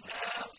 بها